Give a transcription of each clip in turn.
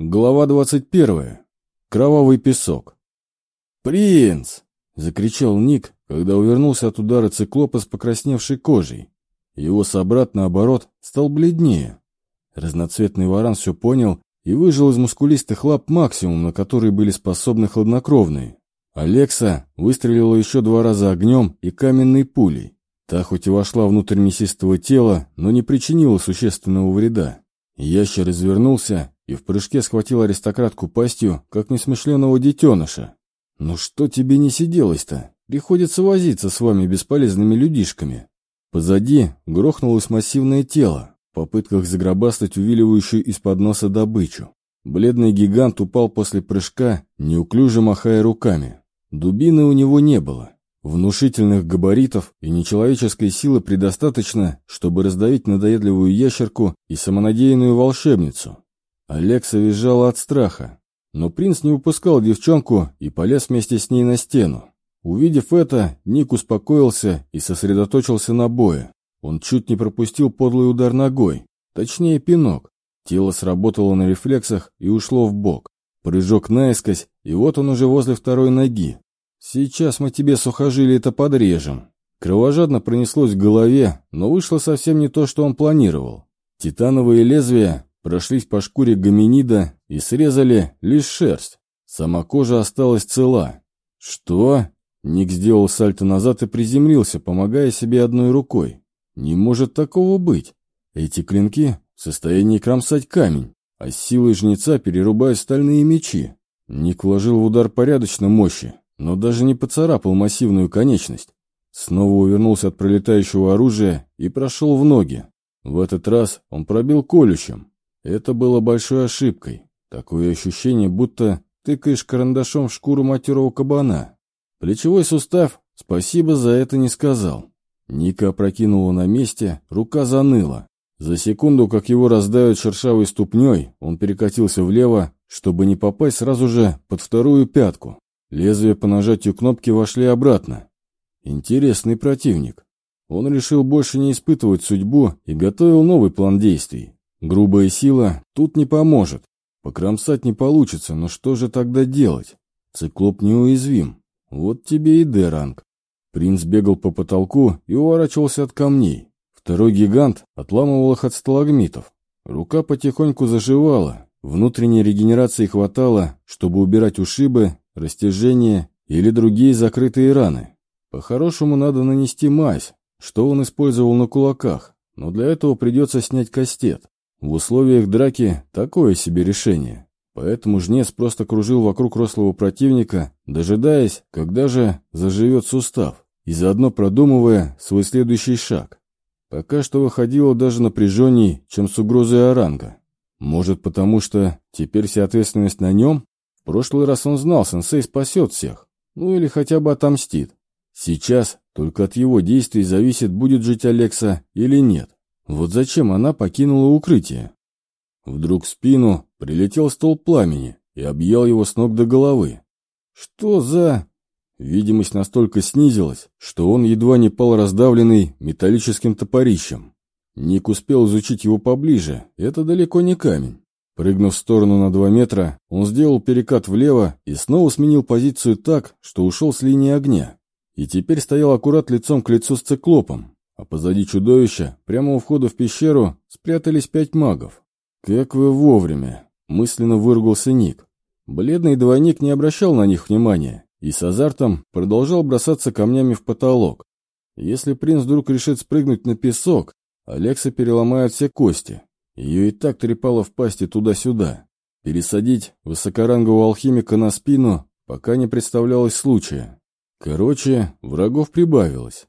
Глава 21. Кровавый песок. «Принц!» — закричал Ник, когда увернулся от удара циклопа с покрасневшей кожей. Его собрат, наоборот, стал бледнее. Разноцветный варан все понял и выжил из мускулистых лап максимум, на который были способны хладнокровные. Алекса выстрелила еще два раза огнем и каменной пулей. Та хоть и вошла внутрь мясистого тела, но не причинила существенного вреда. Ящер извернулся и в прыжке схватил аристократку пастью, как несмышленого детеныша. «Ну что тебе не сиделось-то? Приходится возиться с вами бесполезными людишками». Позади грохнулось массивное тело, в попытках загробастать увиливающую из-под носа добычу. Бледный гигант упал после прыжка, неуклюже махая руками. Дубины у него не было. Внушительных габаритов и нечеловеческой силы предостаточно, чтобы раздавить надоедливую ящерку и самонадеянную волшебницу. Алекса визжала от страха, но принц не упускал девчонку и полез вместе с ней на стену. Увидев это, Ник успокоился и сосредоточился на бое. Он чуть не пропустил подлый удар ногой, точнее пинок. Тело сработало на рефлексах и ушло в бок. Прыжок наискось, и вот он уже возле второй ноги. «Сейчас мы тебе сухожилие это подрежем». Кровожадно пронеслось в голове, но вышло совсем не то, что он планировал. Титановые лезвия прошлись по шкуре гоминида и срезали лишь шерсть. Сама кожа осталась цела. «Что?» Ник сделал сальто назад и приземлился, помогая себе одной рукой. «Не может такого быть. Эти клинки в состоянии кромсать камень, а с силой жнеца перерубают стальные мечи». Ник вложил в удар порядочно мощи, но даже не поцарапал массивную конечность. Снова увернулся от пролетающего оружия и прошел в ноги. В этот раз он пробил колющим. Это было большой ошибкой. Такое ощущение, будто тыкаешь карандашом в шкуру матерого кабана. Плечевой сустав спасибо за это не сказал. Ника опрокинула на месте, рука заныла. За секунду, как его раздают шершавой ступней, он перекатился влево, чтобы не попасть сразу же под вторую пятку. Лезвия по нажатию кнопки вошли обратно. Интересный противник. Он решил больше не испытывать судьбу и готовил новый план действий. Грубая сила тут не поможет. Покромсать не получится, но что же тогда делать? Циклоп неуязвим. Вот тебе и Д-ранг. Принц бегал по потолку и уворачивался от камней. Второй гигант отламывал их от сталагмитов. Рука потихоньку заживала. Внутренней регенерации хватало, чтобы убирать ушибы растяжение или другие закрытые раны. По-хорошему надо нанести мазь, что он использовал на кулаках, но для этого придется снять кастет. В условиях драки такое себе решение. Поэтому жнец просто кружил вокруг рослого противника, дожидаясь, когда же заживет сустав, и заодно продумывая свой следующий шаг. Пока что выходило даже напряженней, чем с угрозой оранга. Может, потому что теперь вся ответственность на нем? прошлый раз он знал, сенсей спасет всех. Ну или хотя бы отомстит. Сейчас только от его действий зависит, будет жить Алекса или нет. Вот зачем она покинула укрытие? Вдруг в спину прилетел стол пламени и объял его с ног до головы. Что за... Видимость настолько снизилась, что он едва не пал раздавленный металлическим топорищем. Ник успел изучить его поближе, это далеко не камень. Прыгнув в сторону на два метра, он сделал перекат влево и снова сменил позицию так, что ушел с линии огня. И теперь стоял аккурат лицом к лицу с циклопом, а позади чудовища, прямо у входа в пещеру, спрятались пять магов. «Как вы вовремя!» — мысленно выругался Ник. Бледный двойник не обращал на них внимания и с азартом продолжал бросаться камнями в потолок. Если принц вдруг решит спрыгнуть на песок, Алекса переломает все кости, ее и так трепало в пасти туда-сюда. Пересадить высокорангового алхимика на спину пока не представлялось случая. Короче, врагов прибавилось.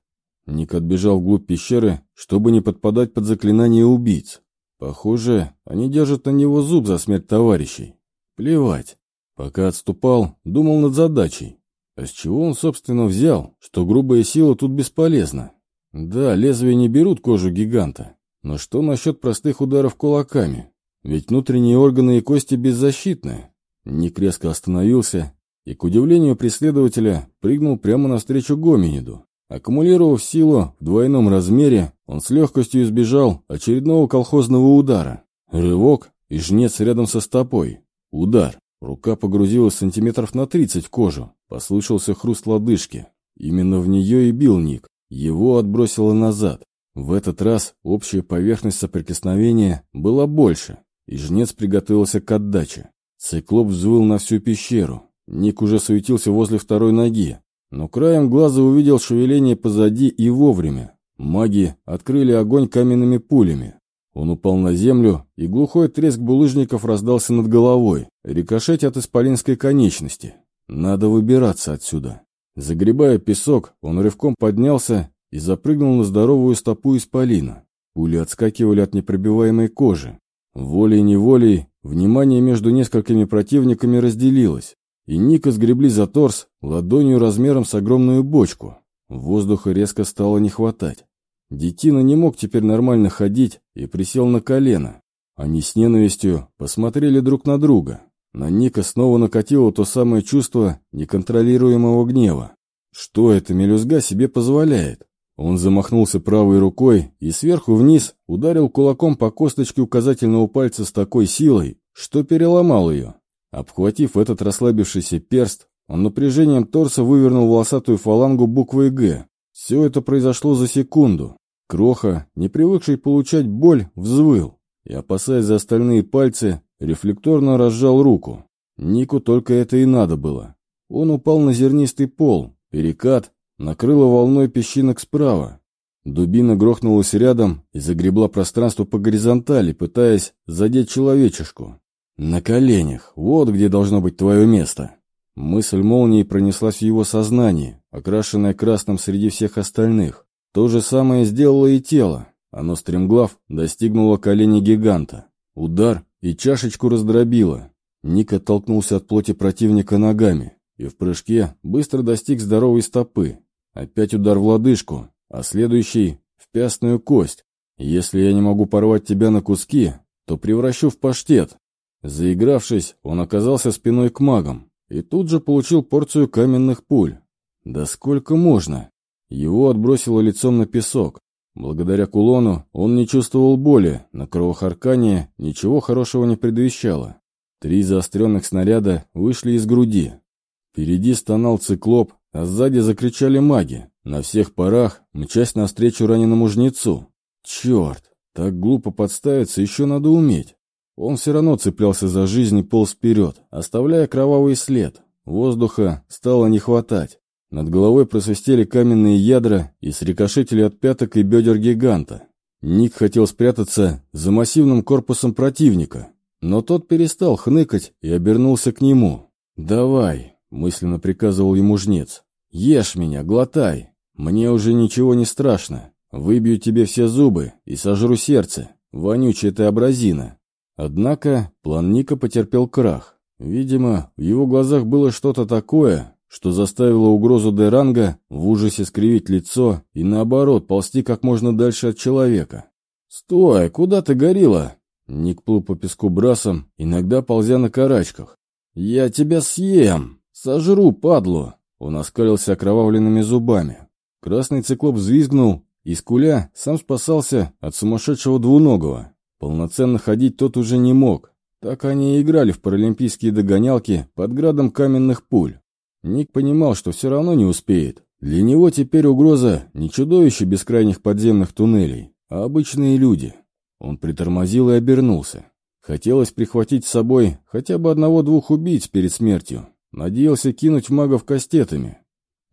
Ник отбежал вглубь пещеры, чтобы не подпадать под заклинание убийц. Похоже, они держат на него зуб за смерть товарищей. Плевать. Пока отступал, думал над задачей. А с чего он, собственно, взял, что грубая сила тут бесполезна? Да, лезвия не берут кожу гиганта, но что насчет простых ударов кулаками? Ведь внутренние органы и кости беззащитны. Ник резко остановился и, к удивлению преследователя, прыгнул прямо навстречу гоминиду. Аккумулировав силу в двойном размере, он с легкостью избежал очередного колхозного удара. Рывок и жнец рядом со стопой. Удар. Рука погрузилась сантиметров на 30 в кожу. Послышался хруст лодыжки. Именно в нее и бил Ник. Его отбросило назад. В этот раз общая поверхность соприкосновения была больше, и жнец приготовился к отдаче. Циклоп взвыл на всю пещеру. Ник уже суетился возле второй ноги, но краем глаза увидел шевеление позади и вовремя. Маги открыли огонь каменными пулями. Он упал на землю, и глухой треск булыжников раздался над головой, рикошеть от исполинской конечности. Надо выбираться отсюда. Загребая песок, он рывком поднялся и запрыгнул на здоровую стопу исполина. Пули отскакивали от непробиваемой кожи. Волей-неволей внимание между несколькими противниками разделилось, и Ника сгребли за торс ладонью размером с огромную бочку. Воздуха резко стало не хватать. Детина не мог теперь нормально ходить и присел на колено. Они с ненавистью посмотрели друг на друга. На Ника снова накатило то самое чувство неконтролируемого гнева. Что эта мелюзга себе позволяет? Он замахнулся правой рукой и сверху вниз ударил кулаком по косточке указательного пальца с такой силой, что переломал ее. Обхватив этот расслабившийся перст, он напряжением торса вывернул волосатую фалангу буквой «Г». Все это произошло за секунду. Кроха, не привыкший получать боль, взвыл и, опасаясь за остальные пальцы, рефлекторно разжал руку. Нику только это и надо было. Он упал на зернистый пол, перекат, накрыло волной песчинок справа. Дубина грохнулась рядом и загребла пространство по горизонтали, пытаясь задеть человечешку. «На коленях! Вот где должно быть твое место!» Мысль молнии пронеслась в его сознании, окрашенная красным среди всех остальных. То же самое сделало и тело. Оно, стремглав, достигнуло колени гиганта. Удар и чашечку раздробило. Ник оттолкнулся от плоти противника ногами и в прыжке быстро достиг здоровой стопы. Опять удар в лодыжку, а следующий — в пястную кость. Если я не могу порвать тебя на куски, то превращу в паштет. Заигравшись, он оказался спиной к магам и тут же получил порцию каменных пуль. Да сколько можно? Его отбросило лицом на песок. Благодаря кулону он не чувствовал боли, на кровохаркание ничего хорошего не предвещало. Три заостренных снаряда вышли из груди. Впереди стонал циклоп, а сзади закричали маги, на всех парах, мчась навстречу раненому жнецу. Черт, так глупо подставиться еще надо уметь. Он все равно цеплялся за жизнь и полз вперед, оставляя кровавый след. Воздуха стало не хватать. Над головой просвистели каменные ядра и срикошетили от пяток и бедер гиганта. Ник хотел спрятаться за массивным корпусом противника, но тот перестал хныкать и обернулся к нему. «Давай, Мысленно приказывал ему жнец. «Ешь меня, глотай. Мне уже ничего не страшно. Выбью тебе все зубы и сожру сердце. Вонючая ты абразина». Однако план Ника потерпел крах. Видимо, в его глазах было что-то такое, что заставило угрозу Деранга в ужасе скривить лицо и, наоборот, ползти как можно дальше от человека. «Стой! Куда ты горила?» Ник плыл по песку брасом, иногда ползя на карачках. «Я тебя съем!» «Сожру, падлу!» Он оскалился окровавленными зубами. Красный циклоп взвизгнул, и скуля сам спасался от сумасшедшего двуногого. Полноценно ходить тот уже не мог. Так они и играли в паралимпийские догонялки под градом каменных пуль. Ник понимал, что все равно не успеет. Для него теперь угроза не чудовище бескрайних подземных туннелей, а обычные люди. Он притормозил и обернулся. Хотелось прихватить с собой хотя бы одного-двух убийц перед смертью, Надеялся кинуть магов кастетами.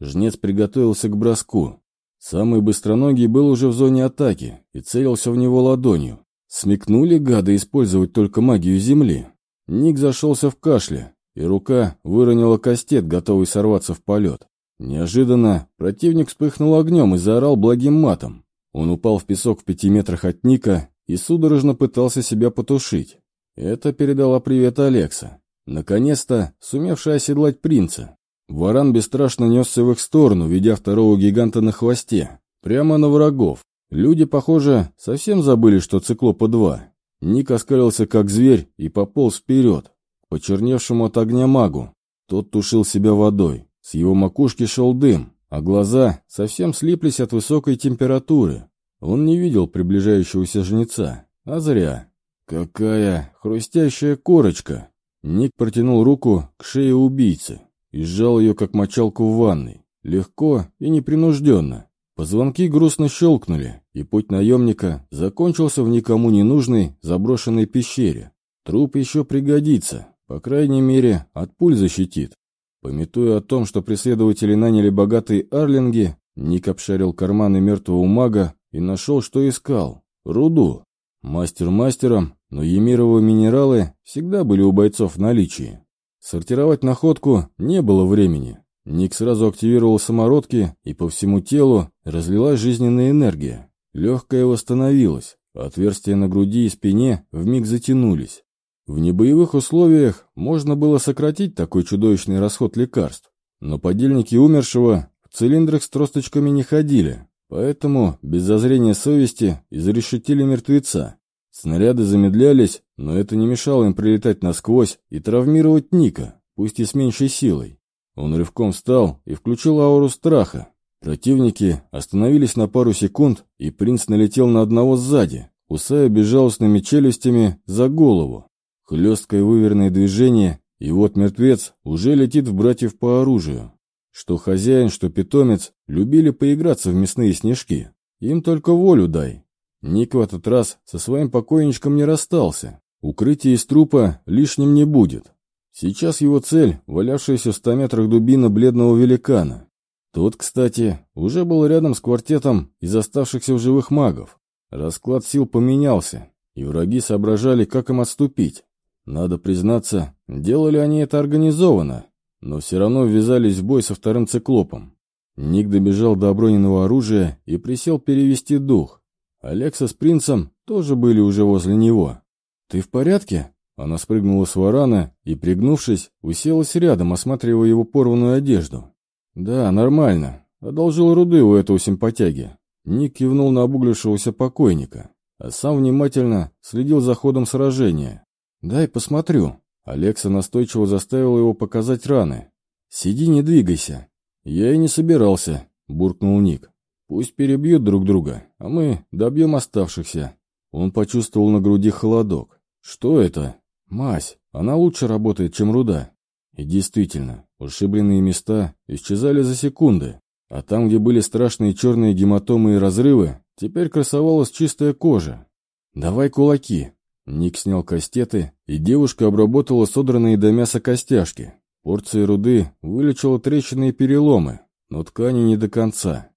Жнец приготовился к броску. Самый быстроногий был уже в зоне атаки и целился в него ладонью. Смекнули гады использовать только магию земли. Ник зашелся в кашле, и рука выронила кастет, готовый сорваться в полет. Неожиданно противник вспыхнул огнем и заорал благим матом. Он упал в песок в пяти метрах от Ника и судорожно пытался себя потушить. Это передала привет Алекса. Наконец-то сумевший оседлать принца. Варан бесстрашно несся в их сторону, ведя второго гиганта на хвосте. Прямо на врагов. Люди, похоже, совсем забыли, что циклопа два. Ник оскалился как зверь и пополз вперед, к почерневшему от огня магу. Тот тушил себя водой. С его макушки шел дым, а глаза совсем слиплись от высокой температуры. Он не видел приближающегося жнеца, а зря. Какая хрустящая корочка! Ник протянул руку к шее убийцы и сжал ее, как мочалку в ванной. Легко и непринужденно. Позвонки грустно щелкнули, и путь наемника закончился в никому не нужной заброшенной пещере. Труп еще пригодится, по крайней мере, от пуль защитит. Пометуя о том, что преследователи наняли богатые арлинги, Ник обшарил карманы мертвого мага и нашел, что искал — руду. Мастер мастером, но емировые минералы всегда были у бойцов в наличии. Сортировать находку не было времени. Ник сразу активировал самородки, и по всему телу разлилась жизненная энергия. Легкая восстановилась, а отверстия на груди и спине вмиг затянулись. В небоевых условиях можно было сократить такой чудовищный расход лекарств, но подельники умершего в цилиндрах с тросточками не ходили, поэтому без зазрения совести изрешетили мертвеца. Снаряды замедлялись, но это не мешало им прилетать насквозь и травмировать Ника, пусть и с меньшей силой. Он рывком встал и включил ауру страха. Противники остановились на пару секунд, и принц налетел на одного сзади, кусая безжалостными челюстями за голову. Хлесткое выверенное движение, и вот мертвец уже летит в братьев по оружию. Что хозяин, что питомец любили поиграться в мясные снежки. Им только волю дай. Ник в этот раз со своим покойничком не расстался. Укрытие из трупа лишним не будет. Сейчас его цель — валявшаяся в ста метрах дубина бледного великана. Тот, кстати, уже был рядом с квартетом из оставшихся в живых магов. Расклад сил поменялся, и враги соображали, как им отступить. Надо признаться, делали они это организованно, но все равно ввязались в бой со вторым циклопом. Ник добежал до оброненного оружия и присел перевести дух. Алекса с принцем тоже были уже возле него. «Ты в порядке?» Она спрыгнула с варана и, пригнувшись, уселась рядом, осматривая его порванную одежду. «Да, нормально. Одолжил руды у этого симпатяги». Ник кивнул на обуглившегося покойника, а сам внимательно следил за ходом сражения. «Дай посмотрю». Алекса настойчиво заставил его показать раны. «Сиди, не двигайся». «Я и не собирался», — буркнул Ник. «Пусть перебьют друг друга, а мы добьем оставшихся». Он почувствовал на груди холодок. «Что это?» Мазь, она лучше работает, чем руда. И действительно, ушибленные места исчезали за секунды, а там, где были страшные черные гематомы и разрывы, теперь красовалась чистая кожа. «Давай кулаки». Ник снял кастеты, и девушка обработала содранные до мяса костяшки. Порция руды вылечила трещины и переломы, но ткани не до конца.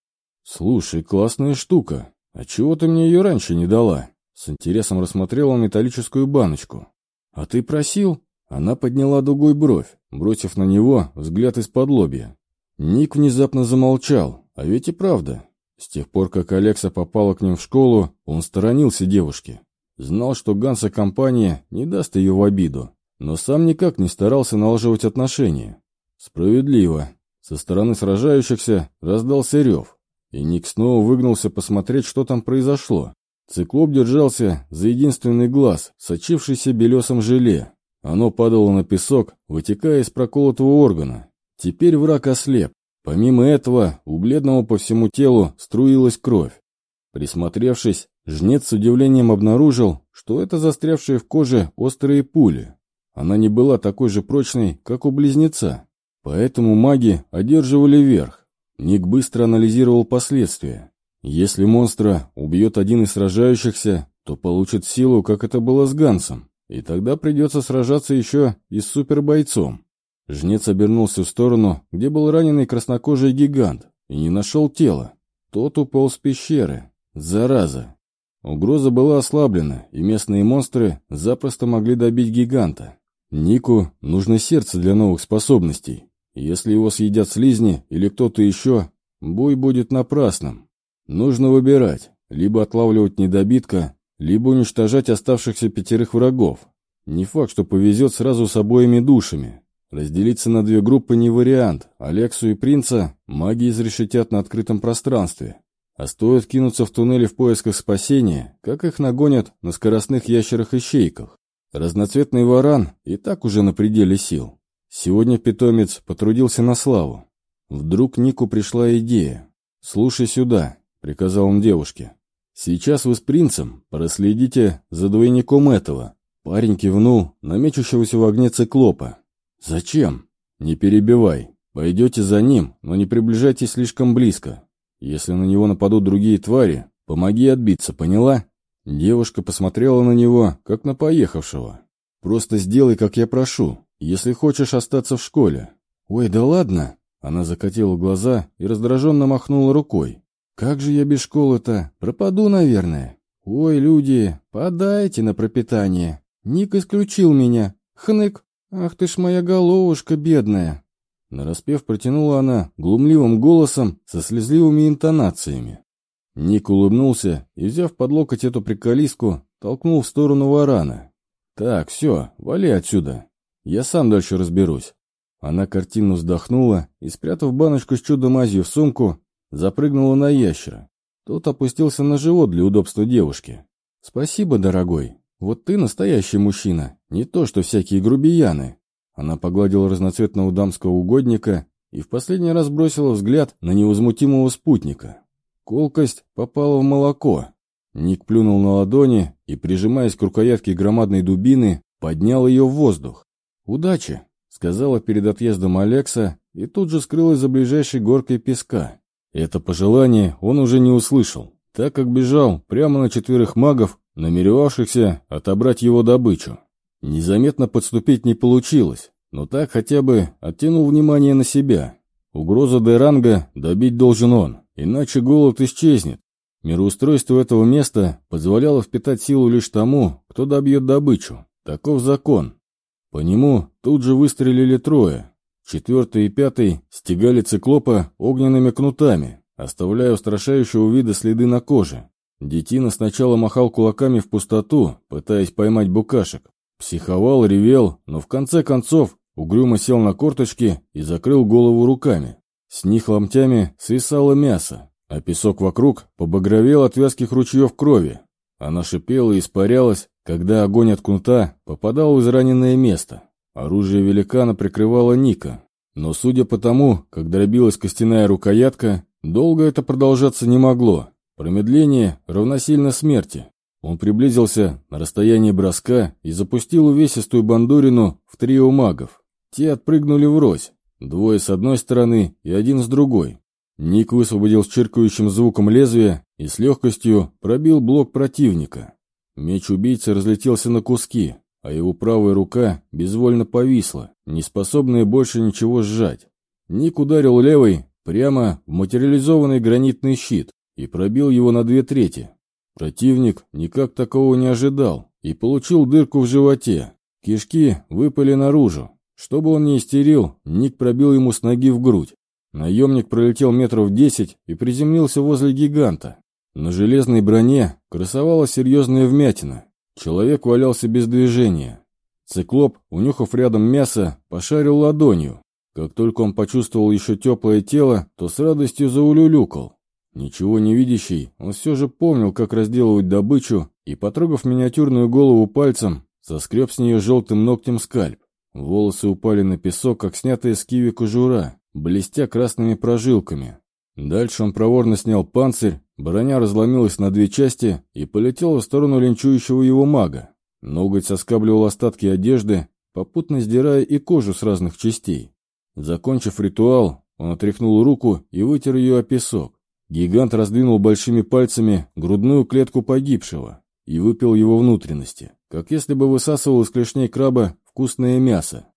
«Слушай, классная штука. А чего ты мне ее раньше не дала?» С интересом рассмотрела металлическую баночку. «А ты просил?» Она подняла дугой бровь, бросив на него взгляд из-под лобья. Ник внезапно замолчал, а ведь и правда. С тех пор, как Алекса попала к ним в школу, он сторонился девушки. Знал, что Ганса компания не даст ее в обиду, но сам никак не старался налаживать отношения. Справедливо. Со стороны сражающихся раздался рев, и Ник снова выгнулся посмотреть, что там произошло. Циклоп держался за единственный глаз, сочившийся белесом желе. Оно падало на песок, вытекая из проколотого органа. Теперь враг ослеп. Помимо этого, у бледного по всему телу струилась кровь. Присмотревшись, жнец с удивлением обнаружил, что это застрявшие в коже острые пули. Она не была такой же прочной, как у близнеца. Поэтому маги одерживали верх. Ник быстро анализировал последствия. Если монстра убьет один из сражающихся, то получит силу, как это было с Гансом, и тогда придется сражаться еще и с супербойцом. Жнец обернулся в сторону, где был раненый краснокожий гигант, и не нашел тела. Тот упал с пещеры. Зараза! Угроза была ослаблена, и местные монстры запросто могли добить гиганта. Нику нужно сердце для новых способностей. Если его съедят слизни или кто-то еще, бой будет напрасным. Нужно выбирать, либо отлавливать недобитка, либо уничтожать оставшихся пятерых врагов. Не факт, что повезет сразу с обоими душами. Разделиться на две группы не вариант. Алексу и принца маги изрешетят на открытом пространстве. А стоит кинуться в туннели в поисках спасения, как их нагонят на скоростных ящерах-ищейках. Разноцветный варан и так уже на пределе сил. Сегодня питомец потрудился на славу. Вдруг Нику пришла идея. «Слушай сюда, — приказал он девушке. «Сейчас вы с принцем проследите за двойником этого. Парень кивнул на мечущегося в огне циклопа. «Зачем?» «Не перебивай. Пойдете за ним, но не приближайтесь слишком близко. Если на него нападут другие твари, помоги отбиться, поняла?» Девушка посмотрела на него, как на поехавшего. «Просто сделай, как я прошу, если хочешь остаться в школе». «Ой, да ладно!» Она закатила глаза и раздраженно махнула рукой. «Как же я без школы-то? Пропаду, наверное. Ой, люди, подайте на пропитание. Ник исключил меня. Хнык. Ах ты ж моя головушка бедная!» Нараспев протянула она глумливым голосом со слезливыми интонациями. Ник улыбнулся и, взяв под локоть эту приколиску, толкнул в сторону варана. «Так, все, вали отсюда. Я сам дальше разберусь». Она картинно вздохнула и, спрятав баночку с чудо-мазью в сумку, запрыгнула на ящера. Тот опустился на живот для удобства девушки. «Спасибо, дорогой. Вот ты настоящий мужчина, не то что всякие грубияны». Она погладила разноцветного дамского угодника и в последний раз бросила взгляд на невозмутимого спутника. Колкость попала в молоко. Ник плюнул на ладони и, прижимаясь к рукоятке громадной дубины, поднял ее в воздух. «Удачи!» — сказала перед отъездом Алекса и тут же скрылась за ближайшей горкой песка. Это пожелание он уже не услышал, так как бежал прямо на четверых магов, намеревавшихся отобрать его добычу. Незаметно подступить не получилось, но так хотя бы оттянул внимание на себя. Угроза Деранга добить должен он, иначе голод исчезнет. Мироустройство этого места позволяло впитать силу лишь тому, кто добьет добычу. Таков закон. По нему тут же выстрелили трое. Четвертый и пятый стегали циклопа огненными кнутами, оставляя устрашающего вида следы на коже. Детина сначала махал кулаками в пустоту, пытаясь поймать букашек, Психовал, ревел, но в конце концов угрюмо сел на корточки и закрыл голову руками. С них ломтями свисало мясо, а песок вокруг побагровел от вязких ручьев крови. Она шипела и испарялась, когда огонь от кнута попадал в израненное место. Оружие великана прикрывало Ника, но судя по тому, как дробилась костяная рукоятка, долго это продолжаться не могло. Промедление равносильно смерти. Он приблизился на расстояние броска и запустил увесистую бандурину в трио магов. Те отпрыгнули врозь, двое с одной стороны и один с другой. Ник высвободил с чиркающим звуком лезвия и с легкостью пробил блок противника. Меч убийцы разлетелся на куски, а его правая рука безвольно повисла, не способная больше ничего сжать. Ник ударил левой прямо в материализованный гранитный щит и пробил его на две трети, Противник никак такого не ожидал и получил дырку в животе. Кишки выпали наружу. Чтобы он не истерил, Ник пробил ему с ноги в грудь. Наемник пролетел метров десять и приземлился возле гиганта. На железной броне красовалась серьезная вмятина. Человек валялся без движения. Циклоп, унюхав рядом мясо, пошарил ладонью. Как только он почувствовал еще теплое тело, то с радостью заулюлюкал. Ничего не видящий, он все же помнил, как разделывать добычу, и, потрогав миниатюрную голову пальцем, соскреб с нее желтым ногтем скальп. Волосы упали на песок, как снятая с киви кожура, блестя красными прожилками. Дальше он проворно снял панцирь, броня разломилась на две части и полетела в сторону линчующего его мага. Ноготь соскабливал остатки одежды, попутно сдирая и кожу с разных частей. Закончив ритуал, он отряхнул руку и вытер ее о песок. Гигант раздвинул большими пальцами грудную клетку погибшего и выпил его внутренности, как если бы высасывал из клешней краба вкусное мясо.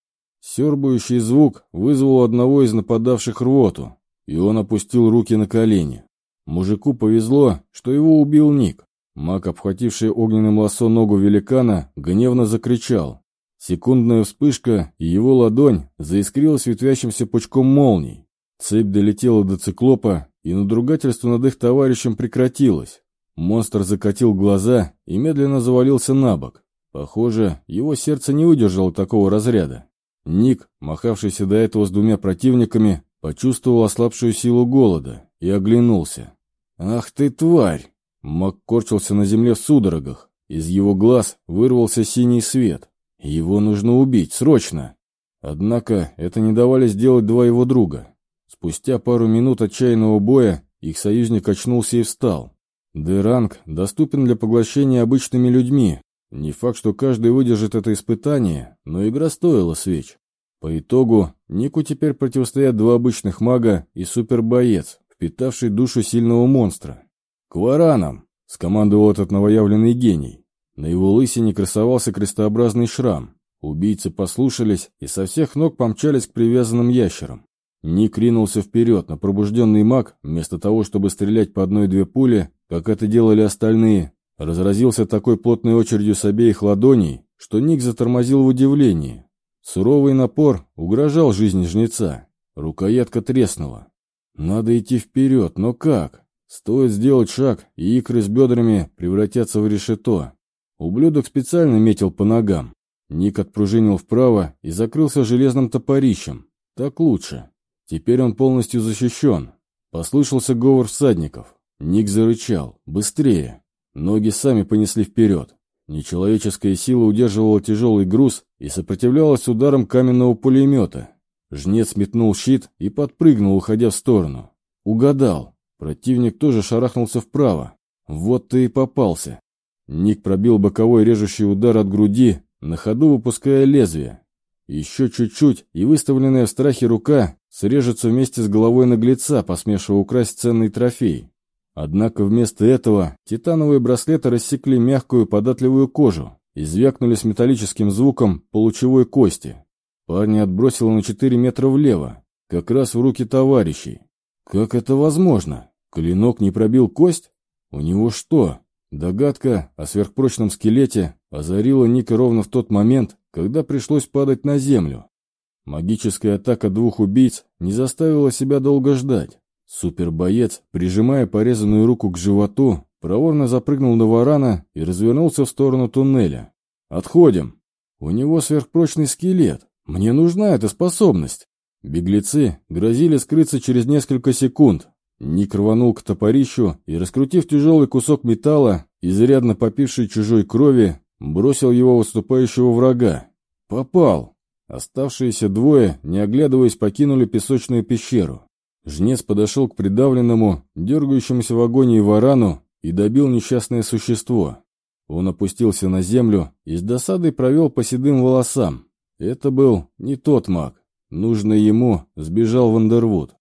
Сербающий звук вызвал одного из нападавших рвоту, и он опустил руки на колени. Мужику повезло, что его убил Ник. Маг, обхвативший огненным лосо ногу великана, гневно закричал. Секундная вспышка, и его ладонь заискрилась ветвящимся пучком молний. Цепь долетела до циклопа и надругательство над их товарищем прекратилось. Монстр закатил глаза и медленно завалился на бок. Похоже, его сердце не выдержало такого разряда. Ник, махавшийся до этого с двумя противниками, почувствовал ослабшую силу голода и оглянулся. «Ах ты, тварь!» Мак корчился на земле в судорогах. Из его глаз вырвался синий свет. Его нужно убить, срочно! Однако это не давали сделать два его друга. Спустя пару минут отчаянного боя их союзник очнулся и встал. Деранг доступен для поглощения обычными людьми, Не факт, что каждый выдержит это испытание, но игра стоила свеч. По итогу, Нику теперь противостоят два обычных мага и супербоец, впитавший душу сильного монстра. «К варанам!» — скомандовал этот новоявленный гений. На его лысине красовался крестообразный шрам. Убийцы послушались и со всех ног помчались к привязанным ящерам. Ник ринулся вперед, на пробужденный маг, вместо того, чтобы стрелять по одной-две пули, как это делали остальные, разразился такой плотной очередью с обеих ладоней, что Ник затормозил в удивлении. Суровый напор угрожал жизни жнеца. Рукоятка треснула. Надо идти вперед, но как? Стоит сделать шаг, и икры с бедрами превратятся в решето. Ублюдок специально метил по ногам. Ник отпружинил вправо и закрылся железным топорищем. Так лучше. Теперь он полностью защищен. Послышался говор всадников. Ник зарычал. «Быстрее!» Ноги сами понесли вперед. Нечеловеческая сила удерживала тяжелый груз и сопротивлялась ударам каменного пулемета. Жнец метнул щит и подпрыгнул, уходя в сторону. Угадал. Противник тоже шарахнулся вправо. Вот ты и попался. Ник пробил боковой режущий удар от груди, на ходу выпуская лезвие. Еще чуть-чуть, и выставленная в страхе рука срежется вместе с головой наглеца, посмевшего украсть ценный трофей. Однако вместо этого титановые браслеты рассекли мягкую податливую кожу и звякнули с металлическим звуком получевой кости. Парня отбросило на 4 метра влево, как раз в руки товарищей. Как это возможно? Клинок не пробил кость? У него что? Догадка о сверхпрочном скелете озарила Ника ровно в тот момент, когда пришлось падать на землю. Магическая атака двух убийц не заставила себя долго ждать. Супербоец, прижимая порезанную руку к животу, проворно запрыгнул на варана и развернулся в сторону туннеля. «Отходим! У него сверхпрочный скелет. Мне нужна эта способность!» Беглецы грозили скрыться через несколько секунд. Ник рванул к топорищу и, раскрутив тяжелый кусок металла, изрядно попивший чужой крови, бросил его выступающего врага. Попал. Оставшиеся двое, не оглядываясь, покинули песочную пещеру. Жнец подошел к придавленному, дергающемуся в агонии варану и добил несчастное существо. Он опустился на землю и с досадой провел по седым волосам. Это был не тот маг. Нужный ему сбежал Вандервуд.